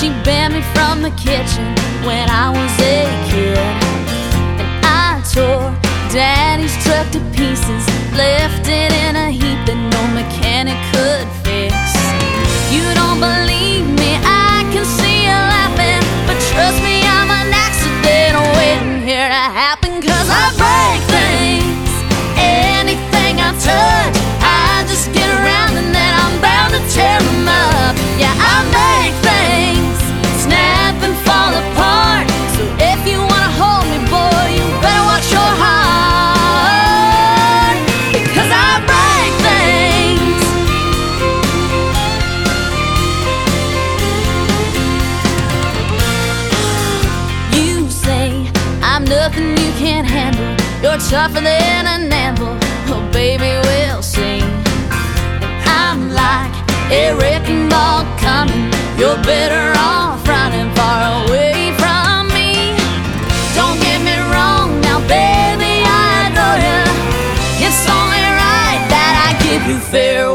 She banned me from the kitchen when I was a kid. And I tore daddy's truck to pieces, left it in nothing you can't handle. You're tougher than an anvil. Oh, baby, we'll see. I'm like a wrecking ball coming. You're better off running far away from me. Don't get me wrong, now, baby, I adore you. It's only right that I give you fair